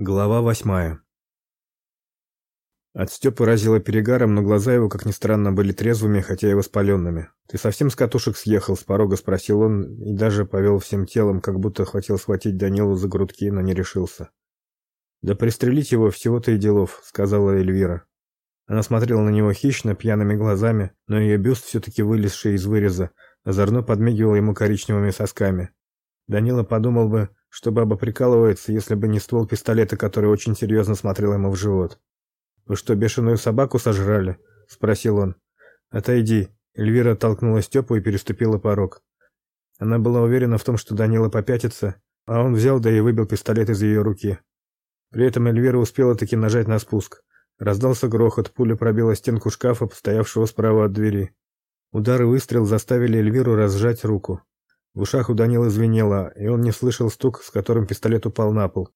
Глава восьмая. От Степы разило перегаром, но глаза его, как ни странно, были трезвыми, хотя и воспаленными. «Ты совсем с катушек съехал?» – с порога спросил он и даже повел всем телом, как будто хотел схватить Данилу за грудки, но не решился. «Да пристрелить его всего-то и делов», – сказала Эльвира. Она смотрела на него хищно, пьяными глазами, но ее бюст, все-таки вылезший из выреза, озорно подмигивал ему коричневыми сосками. Данила подумал бы, что баба прикалывается, если бы не ствол пистолета, который очень серьезно смотрел ему в живот. «Вы что, бешеную собаку сожрали?» – спросил он. «Отойди». Эльвира толкнула Степу и переступила порог. Она была уверена в том, что Данила попятится, а он взял да и выбил пистолет из ее руки. При этом Эльвира успела таки нажать на спуск. Раздался грохот, пуля пробила стенку шкафа, стоявшего справа от двери. Удар и выстрел заставили Эльвиру разжать руку. В ушах у Данила звенело, и он не слышал стук, с которым пистолет упал на пол.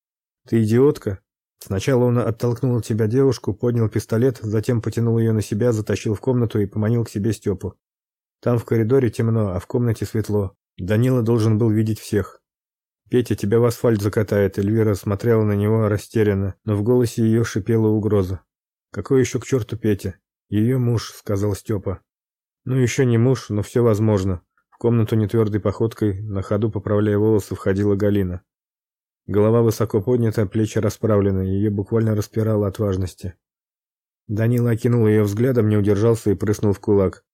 «Ты идиотка?» Сначала он оттолкнул от себя девушку, поднял пистолет, затем потянул ее на себя, затащил в комнату и поманил к себе Степу. Там в коридоре темно, а в комнате светло. Данила должен был видеть всех. «Петя, тебя в асфальт закатает», Эльвира смотрела на него растерянно, но в голосе ее шипела угроза. «Какой еще к черту Петя?» «Ее муж», — сказал Степа. «Ну, еще не муж, но все возможно комнату нетвердой походкой, на ходу поправляя волосы, входила Галина. Голова высоко поднята, плечи расправлены, ее буквально распирало от важности. Данила окинул ее взглядом, не удержался и прыснул в кулак.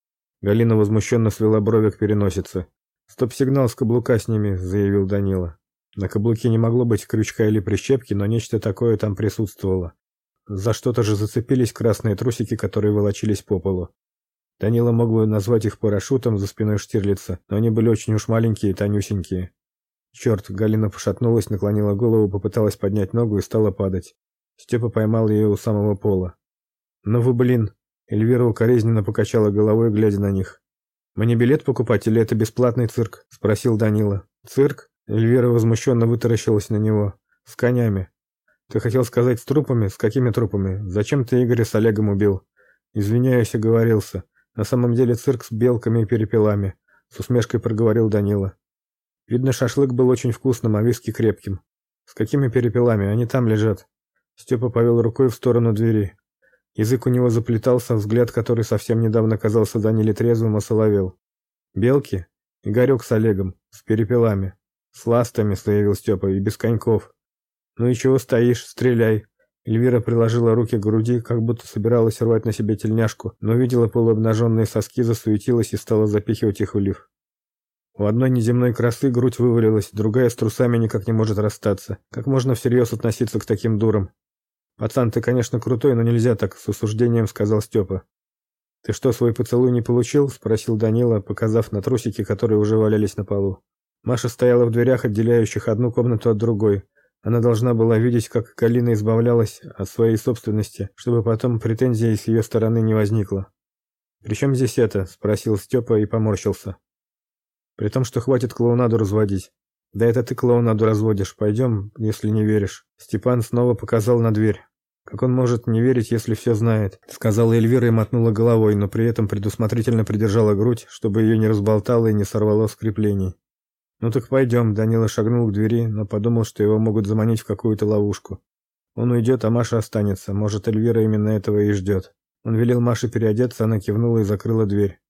Галина возмущенно свела брови к переносице. «Стоп-сигнал с каблука с ними», — заявил Данила. На каблуке не могло быть крючка или прищепки, но нечто такое там присутствовало. За что-то же зацепились красные трусики, которые волочились по полу. Данила мог бы назвать их парашютом за спиной Штирлица, но они были очень уж маленькие и тонюсенькие. Черт, Галина пошатнулась, наклонила голову, попыталась поднять ногу и стала падать. Степа поймал ее у самого пола. «Ну вы, блин!» Эльвира укоризненно покачала головой, глядя на них. «Мне билет покупать или это бесплатный цирк?» – спросил Данила. «Цирк?» Эльвира возмущенно вытаращилась на него. «С конями». «Ты хотел сказать с трупами? С какими трупами? Зачем ты Игоря с Олегом убил?» «Извиняюсь, оговорился. На самом деле цирк с белками и перепелами, с усмешкой проговорил Данила. Видно, шашлык был очень вкусным, а виски крепким. С какими перепелами? Они там лежат. Степа повел рукой в сторону двери. Язык у него заплетался, взгляд, который совсем недавно казался Даниле трезвым, осоловел. Белки? Игорек с Олегом, с перепелами. С ластами, заявил Степа, и без коньков. Ну и чего стоишь, стреляй. Эльвира приложила руки к груди, как будто собиралась рвать на себе тельняшку, но увидела полуобнаженные соски, засуетилась и стала запихивать их в лиф. У одной неземной красы грудь вывалилась, другая с трусами никак не может расстаться. Как можно всерьез относиться к таким дурам? «Пацан, ты, конечно, крутой, но нельзя так», — с осуждением сказал Степа. «Ты что, свой поцелуй не получил?» — спросил Данила, показав на трусики, которые уже валялись на полу. Маша стояла в дверях, отделяющих одну комнату от другой. Она должна была видеть, как Галина избавлялась от своей собственности, чтобы потом претензий с ее стороны не возникло. «При чем здесь это?» – спросил Степа и поморщился. «При том, что хватит клоунаду разводить». «Да это ты клоунаду разводишь. Пойдем, если не веришь». Степан снова показал на дверь. «Как он может не верить, если все знает?» – сказала Эльвира и мотнула головой, но при этом предусмотрительно придержала грудь, чтобы ее не разболтало и не сорвало с креплений. «Ну так пойдем», — Данила шагнул к двери, но подумал, что его могут заманить в какую-то ловушку. Он уйдет, а Маша останется. Может, Эльвира именно этого и ждет. Он велел Маше переодеться, она кивнула и закрыла дверь.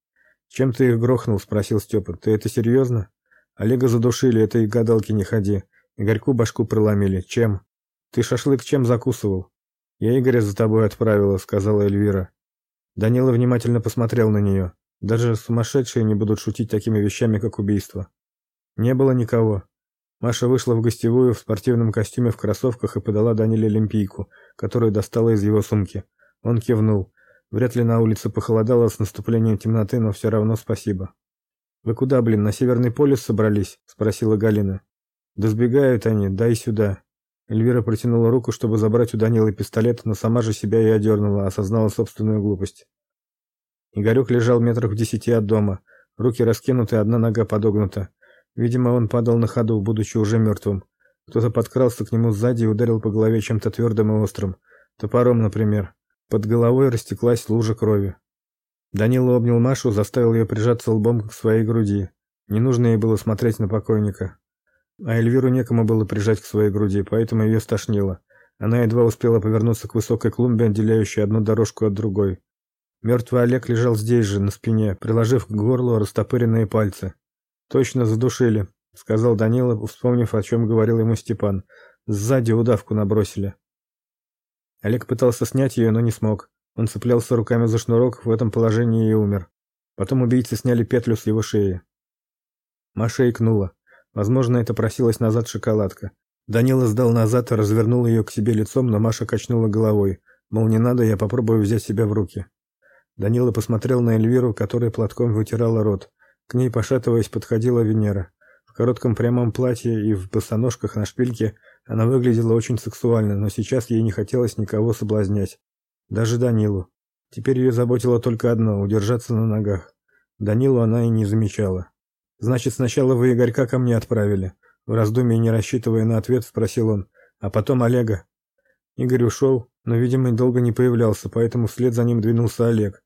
«Чем ты их грохнул?» — спросил Степа. «Ты это серьезно?» «Олега задушили, это и гадалки не ходи. Игорьку башку проломили. Чем?» «Ты шашлык чем закусывал?» «Я Игоря за тобой отправила», — сказала Эльвира. Данила внимательно посмотрел на нее. Даже сумасшедшие не будут шутить такими вещами, как убийство. Не было никого. Маша вышла в гостевую в спортивном костюме в кроссовках и подала Даниле олимпийку, которую достала из его сумки. Он кивнул. Вряд ли на улице похолодало с наступлением темноты, но все равно спасибо. «Вы куда, блин, на Северный полюс собрались?» – спросила Галина. «Да сбегают они, дай сюда». Эльвира протянула руку, чтобы забрать у Данилы пистолет, но сама же себя и одернула, осознала собственную глупость. Игорек лежал метрах в десяти от дома. Руки раскинуты, одна нога подогнута. Видимо, он падал на ходу, будучи уже мертвым. Кто-то подкрался к нему сзади и ударил по голове чем-то твердым и острым. Топором, например. Под головой растеклась лужа крови. Данила обнял Машу, заставил ее прижаться лбом к своей груди. Не нужно ей было смотреть на покойника. А Эльвиру некому было прижать к своей груди, поэтому ее стошнило. Она едва успела повернуться к высокой клумбе, отделяющей одну дорожку от другой. Мертвый Олег лежал здесь же, на спине, приложив к горлу растопыренные пальцы. «Точно задушили», — сказал Данила, вспомнив, о чем говорил ему Степан. «Сзади удавку набросили». Олег пытался снять ее, но не смог. Он цеплялся руками за шнурок, в этом положении и умер. Потом убийцы сняли петлю с его шеи. Маша икнула. Возможно, это просилась назад шоколадка. Данила сдал назад и развернул ее к себе лицом, но Маша качнула головой. Мол, не надо, я попробую взять себя в руки. Данила посмотрел на Эльвиру, которая платком вытирала рот. К ней, пошатываясь, подходила Венера. В коротком прямом платье и в босоножках на шпильке она выглядела очень сексуально, но сейчас ей не хотелось никого соблазнять. Даже Данилу. Теперь ее заботило только одно удержаться на ногах. Данилу она и не замечала. Значит, сначала вы Игорька ко мне отправили. В раздумье, не рассчитывая на ответ, спросил он. А потом Олега. Игорь ушел, но, видимо, долго не появлялся, поэтому вслед за ним двинулся Олег.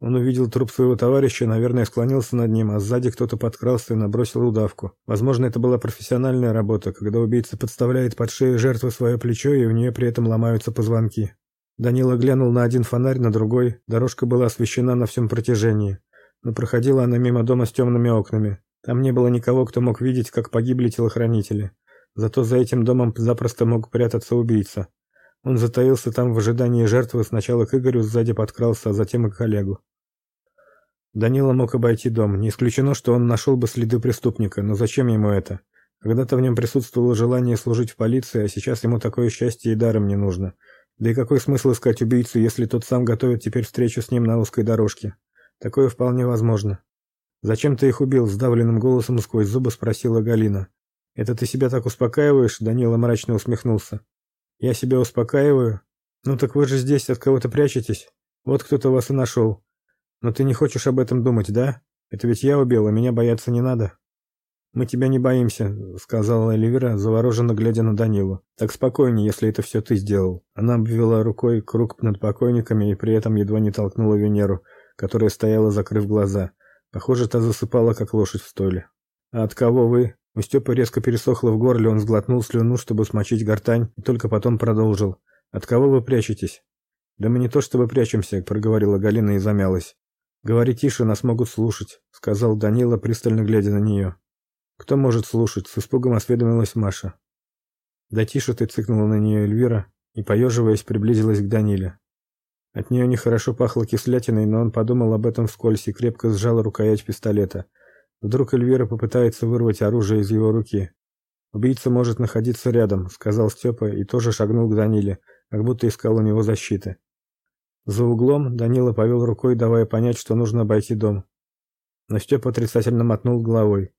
Он увидел труп своего товарища, наверное, склонился над ним, а сзади кто-то подкрался и набросил удавку. Возможно, это была профессиональная работа, когда убийца подставляет под шею жертвы свое плечо, и у нее при этом ломаются позвонки. Данила глянул на один фонарь, на другой. Дорожка была освещена на всем протяжении. Но проходила она мимо дома с темными окнами. Там не было никого, кто мог видеть, как погибли телохранители. Зато за этим домом запросто мог прятаться убийца. Он затаился там в ожидании жертвы, сначала к Игорю сзади подкрался, а затем и к Олегу. Данила мог обойти дом. Не исключено, что он нашел бы следы преступника, но зачем ему это? Когда-то в нем присутствовало желание служить в полиции, а сейчас ему такое счастье и даром не нужно. Да и какой смысл искать убийцу, если тот сам готовит теперь встречу с ним на узкой дорожке? Такое вполне возможно. Зачем ты их убил? сдавленным голосом сквозь зубы спросила Галина. Это ты себя так успокаиваешь? Данила мрачно усмехнулся. Я себя успокаиваю? Ну так вы же здесь от кого-то прячетесь. Вот кто-то вас и нашел. Но ты не хочешь об этом думать, да? Это ведь я убил, а меня бояться не надо. Мы тебя не боимся, сказала Эльвира, завороженно глядя на Данилу. Так спокойнее, если это все ты сделал. Она обвела рукой круг над покойниками и при этом едва не толкнула Венеру, которая стояла, закрыв глаза. Похоже, та засыпала, как лошадь в стойле. А от кого вы? У Степы резко пересохло в горле, он сглотнул слюну, чтобы смочить гортань, и только потом продолжил. От кого вы прячетесь? Да мы не то чтобы прячемся, проговорила Галина и замялась. Говори тише, нас могут слушать, сказал Данила, пристально глядя на нее. Кто может слушать? С испугом осведомилась Маша. Да тише ты цыкнула на нее Эльвира и поеживаясь приблизилась к Даниле. От нее нехорошо пахло кислятиной, но он подумал об этом вскользь и крепко сжал рукоять пистолета. Вдруг Эльвира попытается вырвать оружие из его руки. Убийца может находиться рядом, сказал Степа и тоже шагнул к Даниле, как будто искал у него защиты. За углом Данила повел рукой, давая понять, что нужно обойти дом. Но Степа отрицательно мотнул головой.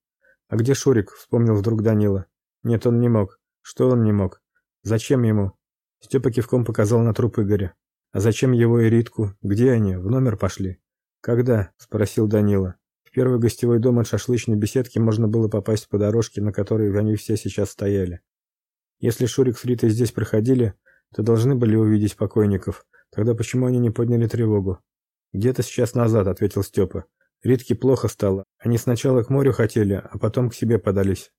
«А где Шурик?» — вспомнил вдруг Данила. «Нет, он не мог. Что он не мог? Зачем ему?» Степа кивком показал на труп Игоря. «А зачем его и Ритку? Где они? В номер пошли?» «Когда?» — спросил Данила. В первый гостевой дом от шашлычной беседки можно было попасть по дорожке, на которой они все сейчас стояли. Если Шурик с Ритой здесь проходили, то должны были увидеть покойников. Тогда почему они не подняли тревогу? Где-то сейчас назад, ответил Степа. Ритке плохо стало. Они сначала к морю хотели, а потом к себе подались.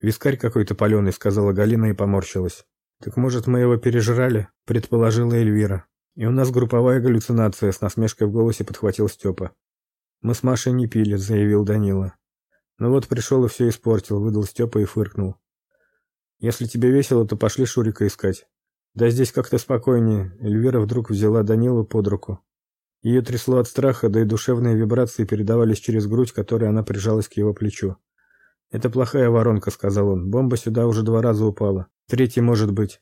Вискарь какой-то паленый, сказала Галина и поморщилась. Так может, мы его пережрали, предположила Эльвира. И у нас групповая галлюцинация, с насмешкой в голосе подхватил Степа. Мы с Машей не пили, заявил Данила. Ну вот пришел и все испортил, выдал Степа и фыркнул. Если тебе весело, то пошли Шурика искать. Да здесь как-то спокойнее. Эльвира вдруг взяла Данилу под руку. Ее трясло от страха, да и душевные вибрации передавались через грудь, которой она прижалась к его плечу. «Это плохая воронка», — сказал он. «Бомба сюда уже два раза упала. Третий может быть.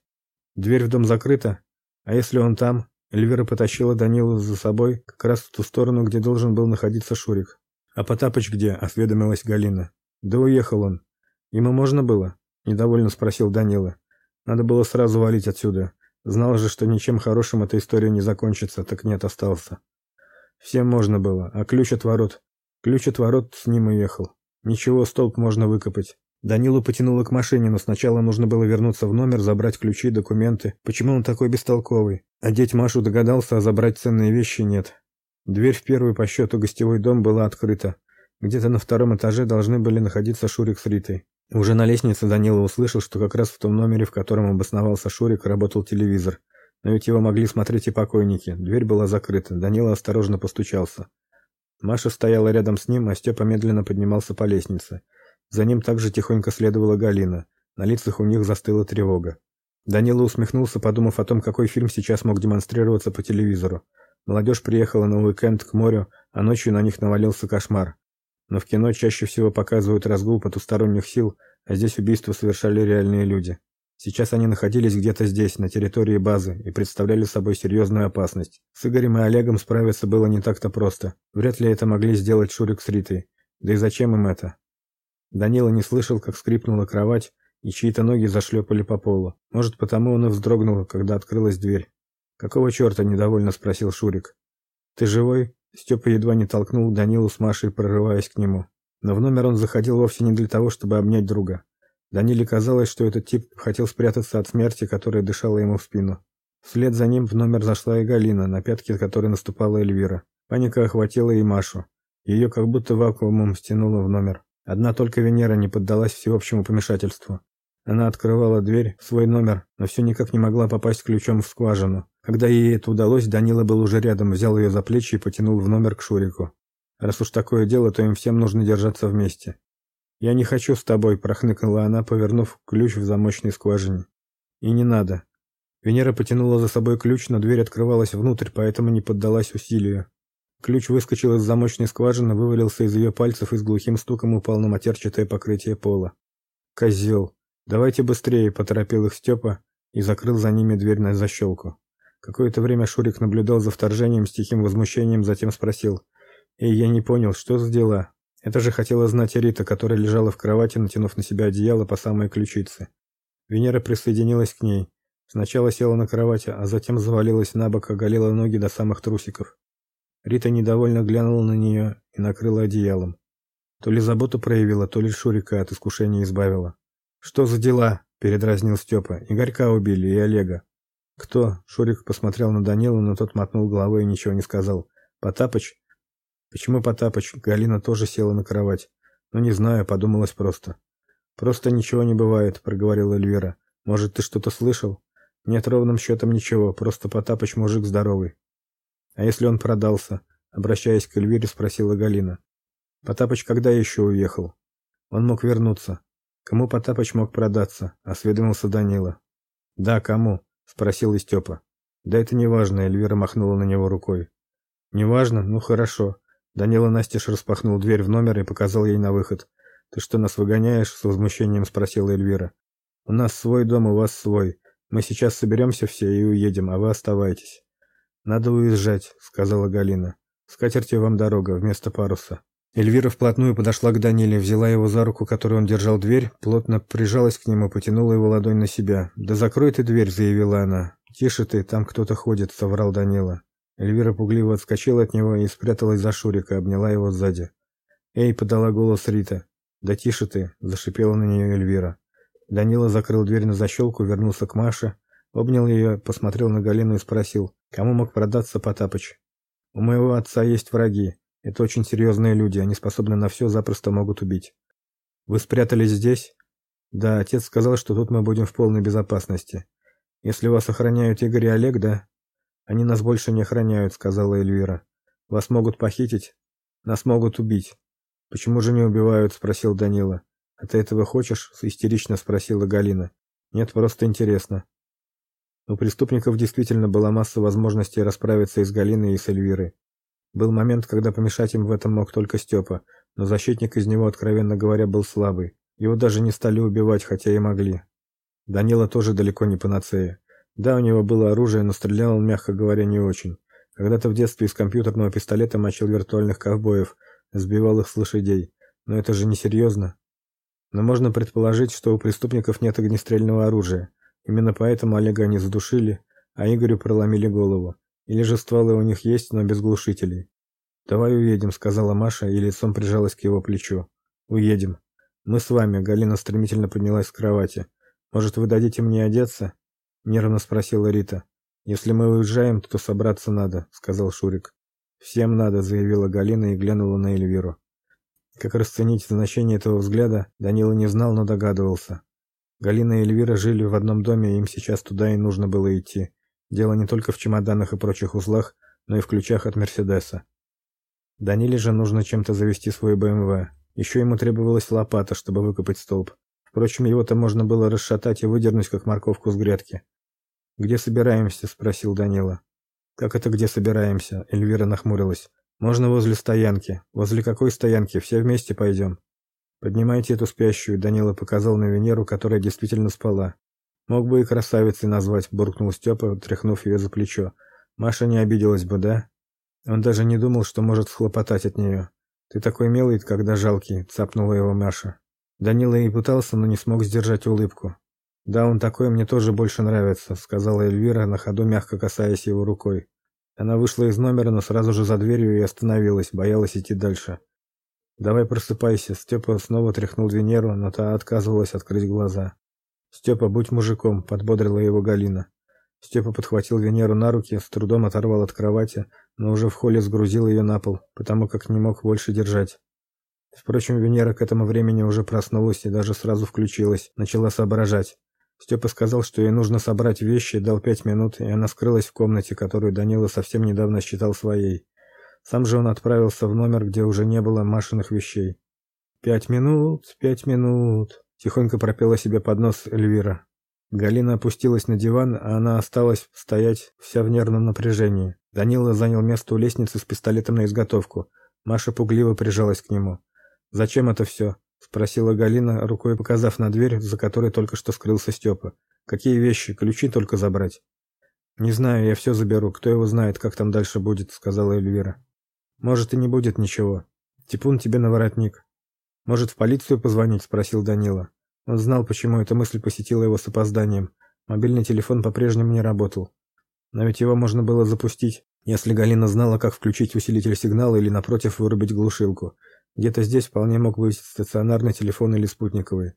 Дверь в дом закрыта. А если он там?» Эльвира потащила Данилу за собой как раз в ту сторону, где должен был находиться Шурик. «А Потапыч где?» — осведомилась Галина. «Да уехал он. Ему можно было?» — недовольно спросил Данила. Надо было сразу валить отсюда. Знал же, что ничем хорошим эта история не закончится, так нет, остался. Всем можно было, а ключ от ворот... Ключ от ворот с ним уехал. Ничего, столб можно выкопать. Данилу потянуло к машине, но сначала нужно было вернуться в номер, забрать ключи, документы. Почему он такой бестолковый? Одеть Машу догадался, а забрать ценные вещи нет. Дверь в первый по счету гостевой дом была открыта. Где-то на втором этаже должны были находиться Шурик с Ритой. Уже на лестнице Данила услышал, что как раз в том номере, в котором обосновался Шурик, работал телевизор. Но ведь его могли смотреть и покойники. Дверь была закрыта. Данила осторожно постучался. Маша стояла рядом с ним, а Степа медленно поднимался по лестнице. За ним также тихонько следовала Галина. На лицах у них застыла тревога. Данила усмехнулся, подумав о том, какой фильм сейчас мог демонстрироваться по телевизору. Молодежь приехала на уикенд к морю, а ночью на них навалился кошмар. Но в кино чаще всего показывают разгул потусторонних сил, а здесь убийства совершали реальные люди. Сейчас они находились где-то здесь, на территории базы, и представляли собой серьезную опасность. С Игорем и Олегом справиться было не так-то просто. Вряд ли это могли сделать Шурик с Ритой. Да и зачем им это? Данила не слышал, как скрипнула кровать, и чьи-то ноги зашлепали по полу. Может, потому он и вздрогнул, когда открылась дверь. «Какого черта?» – недовольно спросил Шурик. «Ты живой?» Степа едва не толкнул Данилу с Машей, прорываясь к нему. Но в номер он заходил вовсе не для того, чтобы обнять друга. Даниле казалось, что этот тип хотел спрятаться от смерти, которая дышала ему в спину. Вслед за ним в номер зашла и Галина, на пятки которой наступала Эльвира. Паника охватила и Машу. Ее как будто вакуумом стянуло в номер. Одна только Венера не поддалась всеобщему помешательству. Она открывала дверь в свой номер, но все никак не могла попасть ключом в скважину. Когда ей это удалось, Данила был уже рядом, взял ее за плечи и потянул в номер к Шурику. Раз уж такое дело, то им всем нужно держаться вместе. Я не хочу с тобой, прохныкала она, повернув ключ в замочной скважине. И не надо. Венера потянула за собой ключ, но дверь открывалась внутрь, поэтому не поддалась усилию. Ключ выскочил из замочной скважины, вывалился из ее пальцев и с глухим стуком упал на матерчатое покрытие пола. Козел. Давайте быстрее, поторопил их Степа и закрыл за ними дверь на защелку. Какое-то время Шурик наблюдал за вторжением с тихим возмущением, затем спросил: "Эй, я не понял, что за дела? Это же хотела знать Рита, которая лежала в кровати, натянув на себя одеяло по самой ключице. Венера присоединилась к ней. Сначала села на кровати, а затем завалилась на бок, оголила ноги до самых трусиков. Рита недовольно глянула на нее и накрыла одеялом. То ли заботу проявила, то ли Шурика от искушения избавила. «Что за дела?» – передразнил Степа. «Игорька убили и Олега». «Кто?» – Шурик посмотрел на Данилу, но тот мотнул головой и ничего не сказал. «Потапыч?» «Почему Потапыч?» Галина тоже села на кровать. «Ну, не знаю, подумалось просто». «Просто ничего не бывает», – проговорила Эльвира. «Может, ты что-то слышал?» «Нет, ровным счетом ничего, просто Потапыч мужик здоровый». «А если он продался?» – обращаясь к Эльвире, спросила Галина. «Потапыч когда еще уехал?» «Он мог вернуться». Кому Потапыч мог продаться? осведомился Данила. Да, кому? спросил и Степа. Да это не важно, Эльвира махнула на него рукой. Не важно? Ну хорошо. Данила настежь распахнул дверь в номер и показал ей на выход. Ты что, нас выгоняешь? с возмущением спросила Эльвира. У нас свой дом, у вас свой. Мы сейчас соберемся все и уедем, а вы оставайтесь. Надо уезжать, сказала Галина. С катертью вам дорога вместо паруса. Эльвира вплотную подошла к Даниле, взяла его за руку, которой он держал дверь, плотно прижалась к нему, потянула его ладонь на себя. "Да закрой ты дверь", заявила она. "Тише ты, там кто-то ходит", соврал Данила. Эльвира пугливо отскочила от него и спряталась за Шурика, обняла его сзади. "Эй", подала голос Рита. "Да тише ты", зашипела на нее Эльвира. Данила закрыл дверь на защелку, вернулся к Маше, обнял ее, посмотрел на Галину и спросил: "Кому мог продаться Потапыч?" "У моего отца есть враги. Это очень серьезные люди, они способны на все, запросто могут убить. Вы спрятались здесь? Да, отец сказал, что тут мы будем в полной безопасности. Если вас охраняют Игорь и Олег, да? Они нас больше не охраняют, сказала Эльвира. Вас могут похитить, нас могут убить. Почему же не убивают, спросил Данила. А ты этого хочешь? истерично спросила Галина. Нет, просто интересно. У преступников действительно была масса возможностей расправиться и с Галиной, и с Эльвирой. Был момент, когда помешать им в этом мог только Степа, но защитник из него, откровенно говоря, был слабый. Его даже не стали убивать, хотя и могли. Данила тоже далеко не панацея. Да, у него было оружие, но стрелял он, мягко говоря, не очень. Когда-то в детстве из компьютерного пистолета мочил виртуальных ковбоев, сбивал их с лошадей. Но это же не серьезно. Но можно предположить, что у преступников нет огнестрельного оружия. Именно поэтому Олега они задушили, а Игорю проломили голову. Или же стволы у них есть, но без глушителей. Давай уедем, сказала Маша и лицом прижалась к его плечу. Уедем. Мы с вами, Галина стремительно поднялась с кровати. Может, вы дадите мне одеться? нервно спросила Рита. Если мы уезжаем, то собраться надо, сказал Шурик. Всем надо, заявила Галина и глянула на Эльвиру. Как расценить значение этого взгляда, Данила не знал, но догадывался. Галина и Эльвира жили в одном доме, и им сейчас туда и нужно было идти. Дело не только в чемоданах и прочих узлах, но и в ключах от Мерседеса. Даниле же нужно чем-то завести свой БМВ. Еще ему требовалась лопата, чтобы выкопать столб. Впрочем, его-то можно было расшатать и выдернуть, как морковку с грядки. «Где собираемся?» – спросил Данила. «Как это где собираемся?» – Эльвира нахмурилась. «Можно возле стоянки». «Возле какой стоянки? Все вместе пойдем». «Поднимайте эту спящую», – Данила показал на Венеру, которая действительно спала. «Мог бы и красавицей назвать», – буркнул Степа, тряхнув ее за плечо. «Маша не обиделась бы, да?» Он даже не думал, что может схлопотать от нее. «Ты такой милый, когда жалкий», – цапнула его Маша. Данила и пытался, но не смог сдержать улыбку. «Да, он такой мне тоже больше нравится», — сказала Эльвира, на ходу мягко касаясь его рукой. Она вышла из номера, но сразу же за дверью и остановилась, боялась идти дальше. «Давай просыпайся», — Степа снова тряхнул Венеру, но та отказывалась открыть глаза. «Степа, будь мужиком», — подбодрила его Галина. Степа подхватил Венеру на руки, с трудом оторвал от кровати, но уже в холле сгрузил ее на пол, потому как не мог больше держать. Впрочем, Венера к этому времени уже проснулась и даже сразу включилась, начала соображать. Степа сказал, что ей нужно собрать вещи, дал пять минут, и она скрылась в комнате, которую Данила совсем недавно считал своей. Сам же он отправился в номер, где уже не было Машиных вещей. «Пять минут, пять минут», — тихонько пропела себе под нос Эльвира. Галина опустилась на диван, а она осталась стоять вся в нервном напряжении. Данила занял место у лестницы с пистолетом на изготовку. Маша пугливо прижалась к нему. «Зачем это все?» — спросила Галина, рукой показав на дверь, за которой только что скрылся Степа. «Какие вещи? Ключи только забрать». «Не знаю, я все заберу. Кто его знает, как там дальше будет», — сказала Эльвира. «Может, и не будет ничего. Типун тебе на воротник». «Может, в полицию позвонить?» — спросил Данила. Он знал, почему эта мысль посетила его с опозданием. Мобильный телефон по-прежнему не работал. Но ведь его можно было запустить, если Галина знала, как включить усилитель сигнала или, напротив, вырубить глушилку. Где-то здесь вполне мог быть стационарный телефон или спутниковый.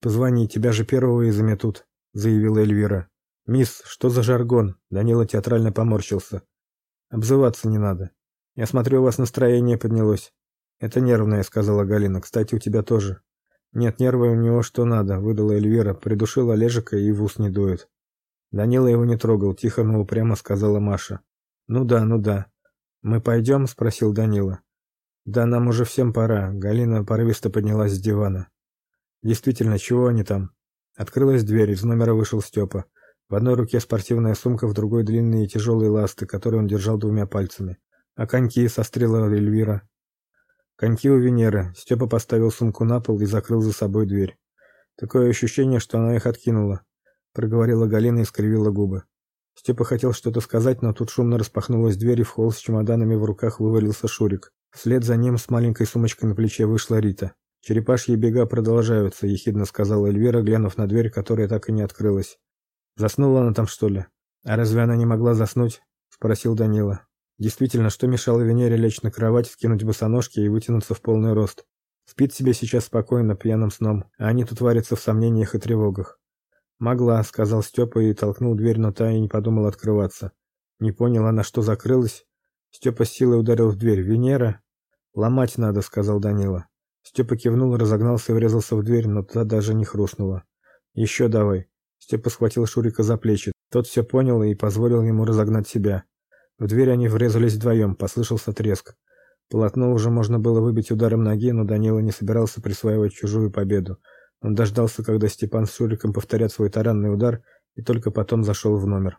«Позвони, тебя же первого и заметут», — заявила Эльвира. «Мисс, что за жаргон?» — Данила театрально поморщился. «Обзываться не надо. Я смотрю, у вас настроение поднялось». «Это нервное», — сказала Галина. «Кстати, у тебя тоже». «Нет, нервы у него что надо», — выдала Эльвира. Придушил Олежика и в ус не дует. Данила его не трогал, тихо, но упрямо сказала Маша. «Ну да, ну да». «Мы пойдем?» — спросил Данила. Да нам уже всем пора. Галина порывисто поднялась с дивана. Действительно, чего они там? Открылась дверь, из номера вышел Степа. В одной руке спортивная сумка, в другой длинные тяжелые ласты, которые он держал двумя пальцами. А коньки сострила Эльвира. Коньки у Венеры. Степа поставил сумку на пол и закрыл за собой дверь. Такое ощущение, что она их откинула, проговорила Галина и скривила губы. Степа хотел что-то сказать, но тут шумно распахнулась дверь, и в холл с чемоданами в руках вывалился Шурик. Вслед за ним с маленькой сумочкой на плече вышла Рита. «Черепашьи бега продолжаются», — ехидно сказала Эльвира, глянув на дверь, которая так и не открылась. «Заснула она там, что ли?» «А разве она не могла заснуть?» — спросил Данила. Действительно, что мешало Венере лечь на кровать, скинуть босоножки и вытянуться в полный рост? Спит себе сейчас спокойно, пьяным сном, а они тут варятся в сомнениях и тревогах. «Могла», — сказал Степа и толкнул дверь, но та и не подумала открываться. Не понял она, что закрылась, Степа с силой ударил в дверь. «Венера?» «Ломать надо», — сказал Данила. Степа кивнул, разогнался и врезался в дверь, но та даже не хрустнула. «Еще давай». Степа схватил Шурика за плечи. Тот все понял и позволил ему разогнать себя. В дверь они врезались вдвоем, послышался треск. Полотно уже можно было выбить ударом ноги, но Данила не собирался присваивать чужую победу. Он дождался, когда Степан с Шуриком повторят свой таранный удар, и только потом зашел в номер.